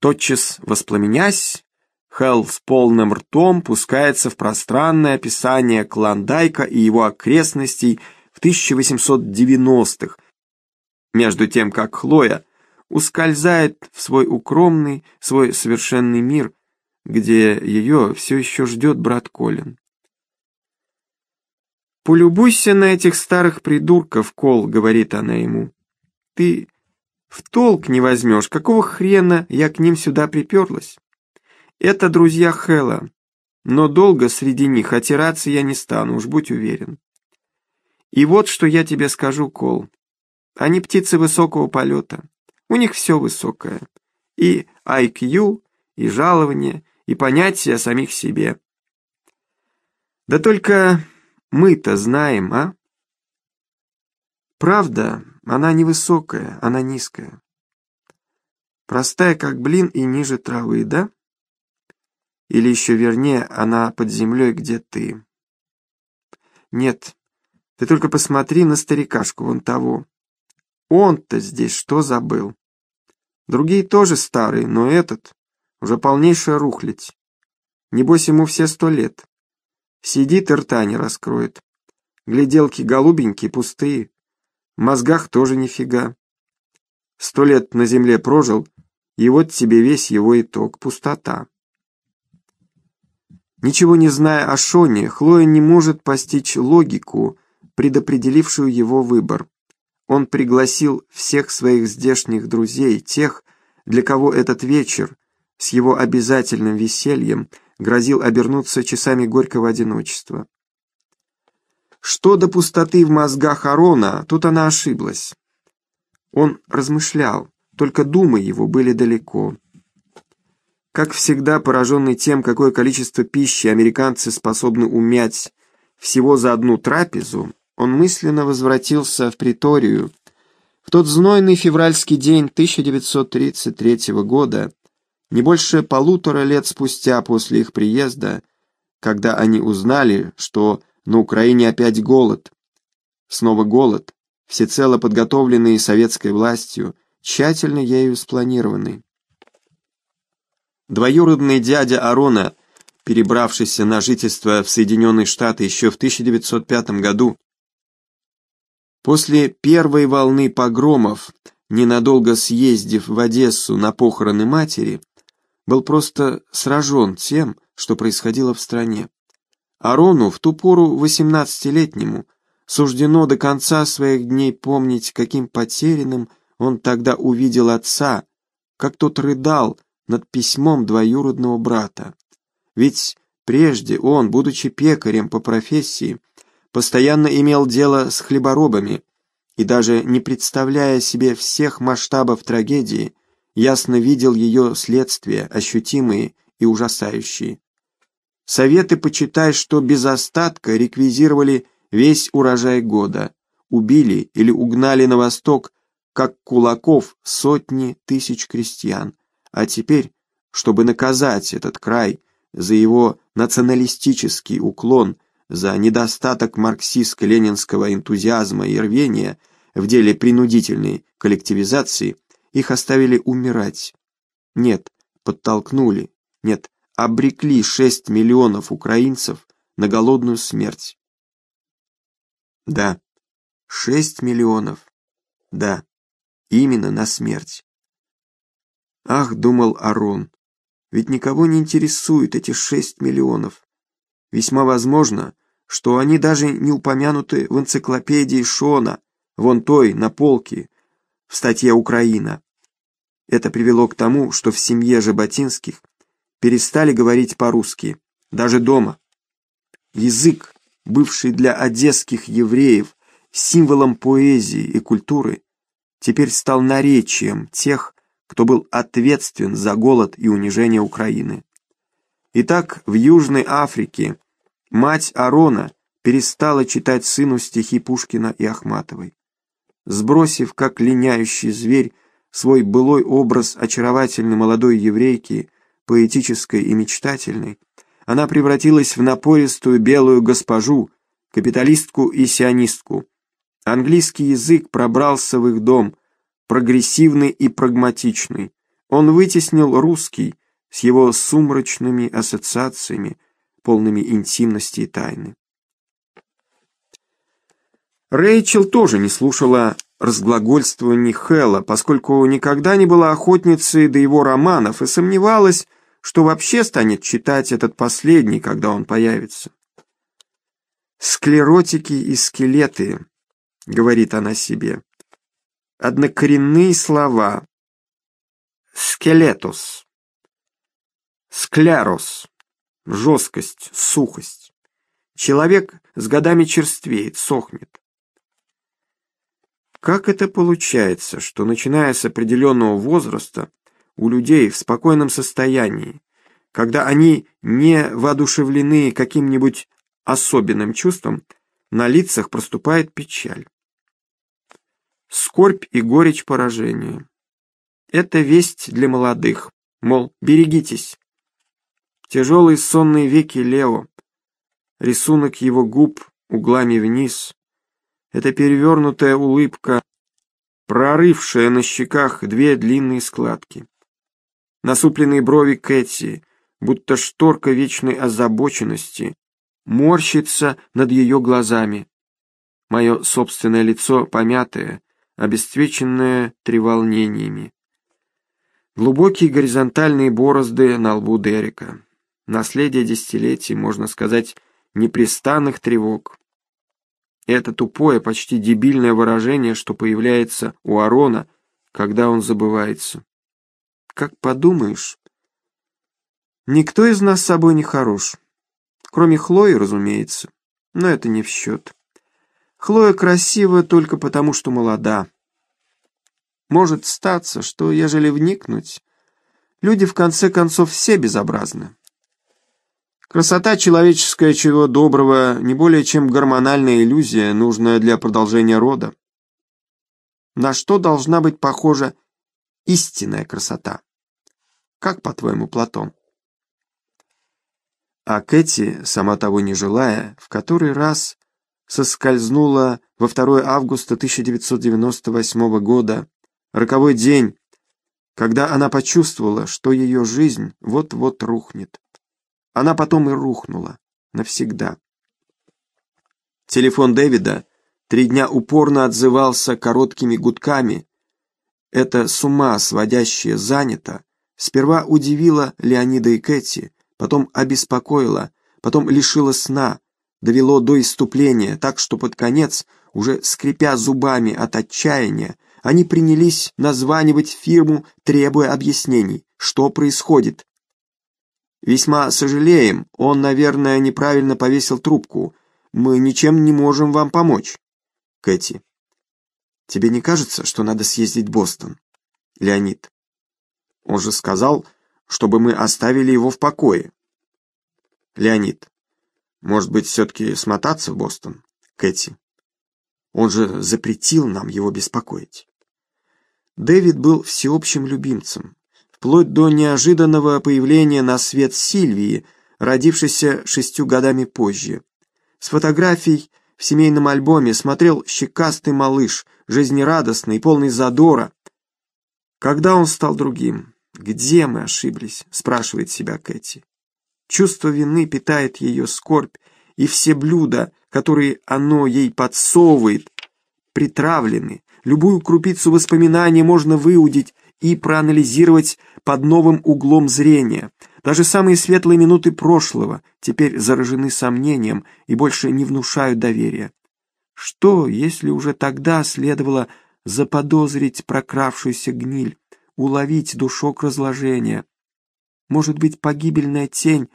Тотчас воспламенясь, Хелл с полным ртом пускается в пространное описание Клондайка и его окрестностей в 1890-х, между тем как Хлоя ускользает в свой укромный, свой совершенный мир, где ее все еще ждет брат Колин. «Полюбуйся на этих старых придурков, Кол», — говорит она ему. «Ты в толк не возьмешь, какого хрена я к ним сюда приперлась? Это друзья Хэла, но долго среди них отираться я не стану, уж будь уверен. И вот что я тебе скажу, Кол. Они птицы высокого полета, у них все высокое. И IQ, и жалование, и понятие о самих себе. Да только мы-то знаем, а? Правда, она невысокая, она низкая. Простая, как блин, и ниже травы, да? Или еще вернее, она под землей, где ты. Нет, ты только посмотри на старикашку вон того. Он-то здесь что забыл? Другие тоже старые, но этот уже полнейшая рухлядь. Небось ему все сто лет. Сидит и рта не раскроет. Гляделки голубенькие, пустые. Мозгах тоже нифига. Сто лет на земле прожил, и вот тебе весь его итог — пустота. Ничего не зная о Шоне, Хлоя не может постичь логику, предопределившую его выбор. Он пригласил всех своих здешних друзей, тех, для кого этот вечер с его обязательным весельем грозил обернуться часами горького одиночества. Что до пустоты в мозгах Арона, тут она ошиблась. Он размышлял, только думы его были далеко. Как всегда, пораженный тем, какое количество пищи американцы способны умять всего за одну трапезу, он мысленно возвратился в Приторию. В тот знойный февральский день 1933 года, не больше полутора лет спустя после их приезда, когда они узнали, что на Украине опять голод. Снова голод, всецело подготовленный советской властью, тщательно ею спланированный. Двоюродный дядя Арона, перебравшийся на жительство в Соединенные Штаты еще в 1905 году, после первой волны погромов, ненадолго съездив в Одессу на похороны матери, был просто сражен тем, что происходило в стране. Арону, в ту пору восемнадцатилетнему, суждено до конца своих дней помнить, каким потерянным он тогда увидел отца, как тот рыдал над письмом двоюродного брата. Ведь прежде он, будучи пекарем по профессии, постоянно имел дело с хлеборобами и даже не представляя себе всех масштабов трагедии, ясно видел ее следствия, ощутимые и ужасающие. Советы, почитай, что без остатка реквизировали весь урожай года, убили или угнали на восток, как кулаков, сотни тысяч крестьян. А теперь, чтобы наказать этот край за его националистический уклон, за недостаток марксистско-ленинского энтузиазма и рвения в деле принудительной коллективизации, их оставили умирать. Нет, подтолкнули. Нет, обрекли 6 миллионов украинцев на голодную смерть. Да, 6 миллионов. Да, именно на смерть. Ах, думал Арон, ведь никого не интересуют эти 6 миллионов. Весьма возможно, что они даже не упомянуты в энциклопедии Шона, вон той, на полке, в статье «Украина». Это привело к тому, что в семье Жаботинских перестали говорить по-русски, даже дома. Язык, бывший для одесских евреев символом поэзии и культуры, теперь стал наречием тех, кто был ответственен за голод и унижение Украины. Итак, в Южной Африке мать Арона перестала читать сыну стихи Пушкина и Ахматовой. Сбросив, как линяющий зверь, свой былой образ очаровательной молодой еврейки, поэтической и мечтательной, она превратилась в напористую белую госпожу, капиталистку и сионистку. Английский язык пробрался в их дом, прогрессивный и прагматичный, Он вытеснил русский с его сумрачными ассоциациями, полными интимности и тайны. Рэйчел тоже не слушала разглагольствований Хэлла, поскольку никогда не была охотницей до его романов и сомневалась, что вообще станет читать этот последний, когда он появится. «Склеротики и скелеты», — говорит она себе. «Однокоренные слова. Скелетус. Склярос. Жесткость, сухость. Человек с годами черствеет, сохнет. Как это получается, что начиная с определенного возраста у людей в спокойном состоянии, когда они не воодушевлены каким-нибудь особенным чувством, на лицах проступает печаль? Скорбь и горечь поражения. Это весть для молодых, мол, берегитесь. Тяжелые сонные веки Лео, рисунок его губ углами вниз, это перевернутая улыбка, прорывшая на щеках две длинные складки. Насупленные брови Кэти, будто шторка вечной озабоченности, морщится над ее глазами. Мое собственное лицо помятое, обесцвеченное треволнениями. Глубокие горизонтальные борозды на лбу Дерека. Наследие десятилетий, можно сказать, непрестанных тревог. Это тупое, почти дебильное выражение, что появляется у Арона, когда он забывается. Как подумаешь, никто из нас с собой не хорош. Кроме Хлои, разумеется, но это не в счет. Хлоя красива только потому, что молода. Может статься, что, ежели вникнуть, люди в конце концов все безобразны. Красота человеческая, чего доброго, не более чем гормональная иллюзия, нужная для продолжения рода. На что должна быть похожа истинная красота? Как, по-твоему, Платон? А Кэти, сама того не желая, в который раз соскользнула во 2 августа 1998 года, роковой день, когда она почувствовала, что ее жизнь вот-вот рухнет. Она потом и рухнула. Навсегда. Телефон Дэвида три дня упорно отзывался короткими гудками. Это с ума сводящее занято сперва удивило Леонида и Кэти, потом обеспокоило, потом лишило сна, довело до иступления, так что под конец, уже скрипя зубами от отчаяния, они принялись названивать фирму, требуя объяснений, что происходит, «Весьма сожалеем, он, наверное, неправильно повесил трубку. Мы ничем не можем вам помочь». Кэти. «Тебе не кажется, что надо съездить в Бостон?» Леонид. «Он же сказал, чтобы мы оставили его в покое». Леонид. «Может быть, все-таки смотаться в Бостон?» Кэти. «Он же запретил нам его беспокоить». Дэвид был всеобщим любимцем, вплоть до неожиданного появления на свет Сильвии, родившейся шестью годами позже. С фотографий в семейном альбоме смотрел щекастый малыш, жизнерадостный, полный задора. Когда он стал другим? Где мы ошиблись? спрашивает себя Кэти. Чувство вины питает ее скорбь, и все блюда, которые оно ей подсовывает, притравлены. Любую крупицу воспоминания можно выудить и проанализировать под новым углом зрения. Даже самые светлые минуты прошлого теперь заражены сомнением и больше не внушают доверия. Что, если уже тогда следовало заподозрить прокравшуюся гниль, уловить душок разложения? Может быть, погибельная тень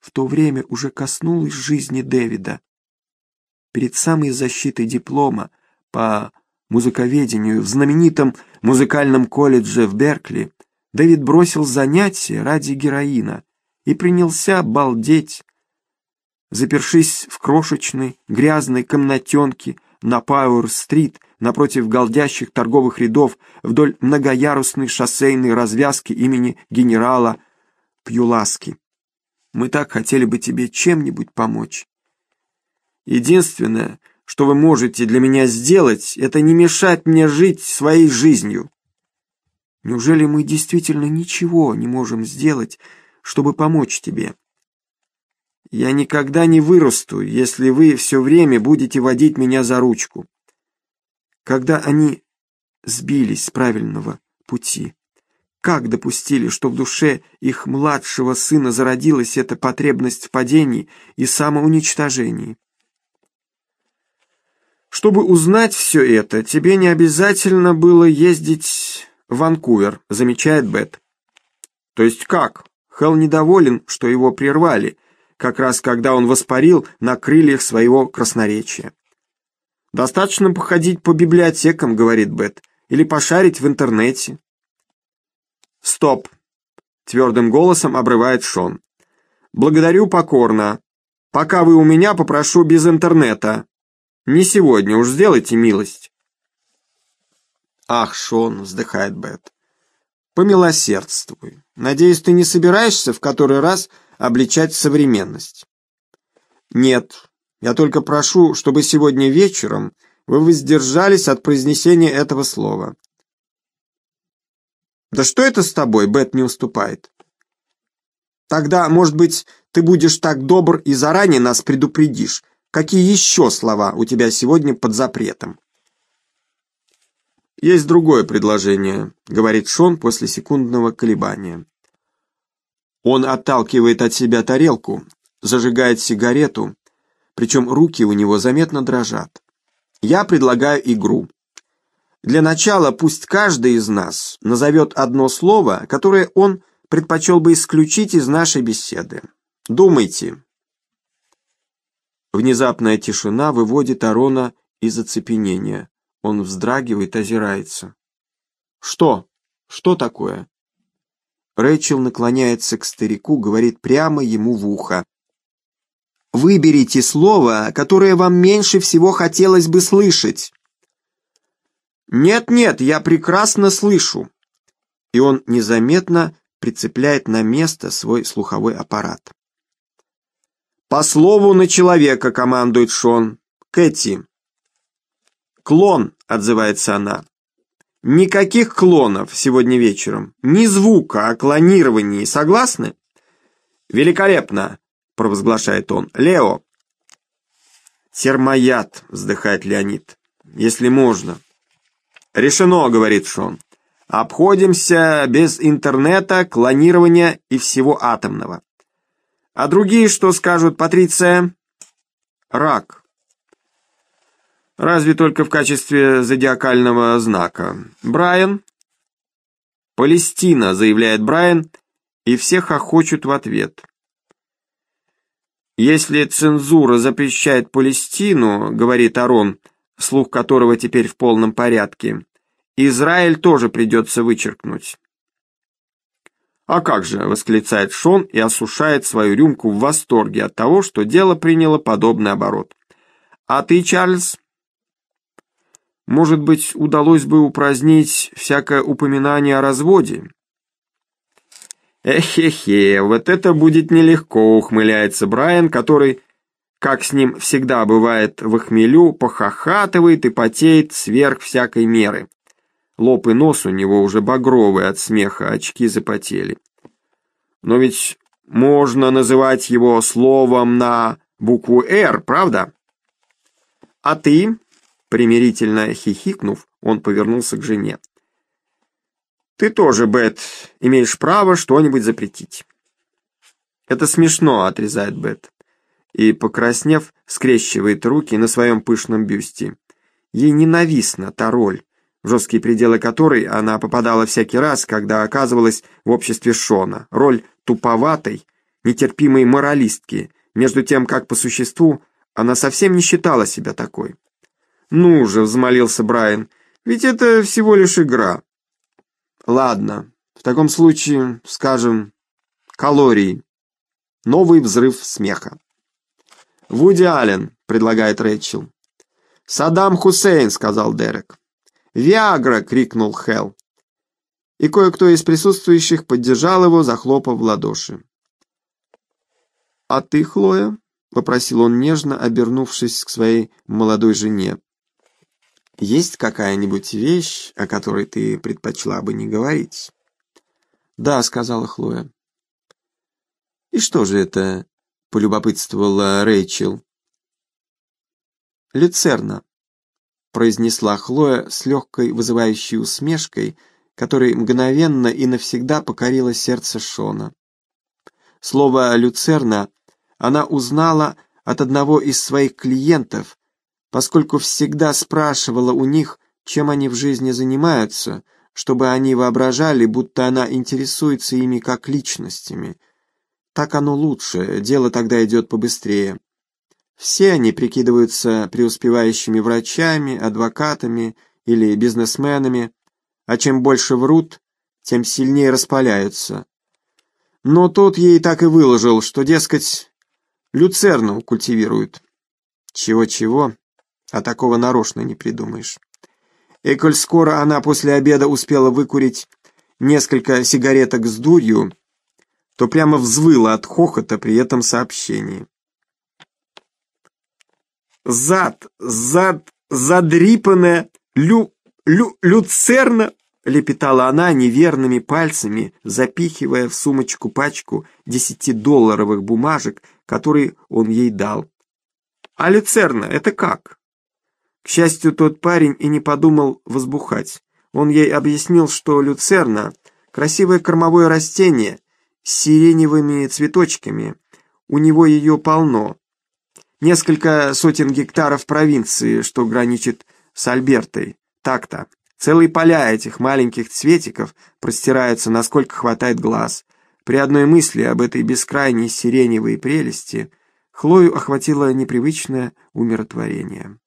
в то время уже коснулась жизни Дэвида? Перед самой защитой диплома по музыковедению в знаменитом музыкальном колледже в Беркли Дэвид бросил занятия ради героина и принялся балдеть, запершись в крошечной грязной комнатенке на Пауэр-стрит напротив голдящих торговых рядов вдоль многоярусной шоссейной развязки имени генерала Пьюласки. Мы так хотели бы тебе чем-нибудь помочь. Единственное, что вы можете для меня сделать, это не мешать мне жить своей жизнью. Неужели мы действительно ничего не можем сделать, чтобы помочь тебе? Я никогда не вырасту, если вы все время будете водить меня за ручку. Когда они сбились с правильного пути, как допустили, что в душе их младшего сына зародилась эта потребность в падении и самоуничтожении? Чтобы узнать все это, тебе не обязательно было ездить Ванкувер, замечает Бет. То есть как? Хелл недоволен, что его прервали, как раз когда он воспарил на крыльях своего красноречия. «Достаточно походить по библиотекам», — говорит Бет, — «или пошарить в интернете». «Стоп!» — твердым голосом обрывает Шон. «Благодарю покорно. Пока вы у меня, попрошу без интернета. Не сегодня, уж сделайте милость». «Ах, Шон!» — вздыхает Бет. «Помилосердствуй. Надеюсь, ты не собираешься в который раз обличать современность?» «Нет, я только прошу, чтобы сегодня вечером вы воздержались от произнесения этого слова. «Да что это с тобой?» — Бет не уступает. «Тогда, может быть, ты будешь так добр и заранее нас предупредишь, какие еще слова у тебя сегодня под запретом?» «Есть другое предложение», — говорит Шон после секундного колебания. Он отталкивает от себя тарелку, зажигает сигарету, причем руки у него заметно дрожат. Я предлагаю игру. Для начала пусть каждый из нас назовет одно слово, которое он предпочел бы исключить из нашей беседы. Думайте. Внезапная тишина выводит Арона из оцепенения. Он вздрагивает, озирается. «Что? Что такое?» Рэйчел наклоняется к старику, говорит прямо ему в ухо. «Выберите слово, которое вам меньше всего хотелось бы слышать». «Нет-нет, я прекрасно слышу!» И он незаметно прицепляет на место свой слуховой аппарат. «По слову на человека», — командует Шон. «Кэти». «Клон», — отзывается она. «Никаких клонов сегодня вечером. Ни звука о клонировании. Согласны?» «Великолепно», — провозглашает он. «Лео». «Термояд», — вздыхает Леонид. «Если можно». «Решено», — говорит Шон. «Обходимся без интернета, клонирования и всего атомного». «А другие что скажут, Патриция?» «Рак». «Разве только в качестве зодиакального знака. Брайан?» «Палестина», — заявляет Брайан, и все хохочут в ответ. «Если цензура запрещает Палестину, — говорит Арон, слух которого теперь в полном порядке, Израиль тоже придется вычеркнуть. «А как же!» — восклицает Шон и осушает свою рюмку в восторге от того, что дело приняло подобный оборот. «А ты, Чарльз?» «Может быть, удалось бы упразднить всякое упоминание о разводе?» «Эхе-хе, вот это будет нелегко», — ухмыляется Брайан, который, как с ним всегда бывает в хмелю, похохатывает и потеет сверх всякой меры. Лоб и нос у него уже багровые от смеха, очки запотели. Но ведь можно называть его словом на букву «Р», правда? А ты, примирительно хихикнув, он повернулся к жене. Ты тоже, Бет, имеешь право что-нибудь запретить. Это смешно, отрезает Бет. И, покраснев, скрещивает руки на своем пышном бюсте. Ей ненавистна та роль, в жесткие пределы которой она попадала всякий раз, когда оказывалась в обществе Шона, роль туповатой, нетерпимой моралистки, между тем, как по существу она совсем не считала себя такой. «Ну же», — взмолился Брайан, — «ведь это всего лишь игра». «Ладно, в таком случае, скажем, калории». Новый взрыв смеха. «Вуди Аллен», — предлагает Рэйчел. «Саддам Хусейн», — сказал Дерек. «Виагра!» — крикнул Хелл. И кое-кто из присутствующих поддержал его, захлопав в ладоши. «А ты, Хлоя?» — попросил он нежно, обернувшись к своей молодой жене. Есть какая-нибудь вещь, о которой ты предпочла бы не говорить? Да, сказала Хлоя. И что же это? полюбопытствовала Рэйчел. Люцерна, произнесла Хлоя с легкой вызывающей усмешкой, которой мгновенно и навсегда покорила сердце Шона. Слово «люцерна» она узнала от одного из своих клиентов, поскольку всегда спрашивала у них, чем они в жизни занимаются, чтобы они воображали, будто она интересуется ими как личностями. Так оно лучше, дело тогда идет побыстрее. Все они прикидываются преуспевающими врачами, адвокатами или бизнесменами, а чем больше врут, тем сильнее распаляются. Но тот ей так и выложил, что, дескать, люцерну культивируют. Чего-чего, а такого нарочно не придумаешь. И коль скоро она после обеда успела выкурить несколько сигареток с дурью, то прямо взвыла от хохота при этом сообщении. «Зад, зад, задрипанная лю, лю, люцерна!» — лепетала она неверными пальцами, запихивая в сумочку пачку десятидолларовых бумажек, которые он ей дал. «А люцерна — это как?» К счастью, тот парень и не подумал возбухать. Он ей объяснил, что люцерна — красивое кормовое растение с сиреневыми цветочками. У него ее полно. Несколько сотен гектаров провинции, что граничит с Альбертой. Так-то. Целые поля этих маленьких цветиков простираются, насколько хватает глаз. При одной мысли об этой бескрайней сиреневой прелести Хлою охватило непривычное умиротворение.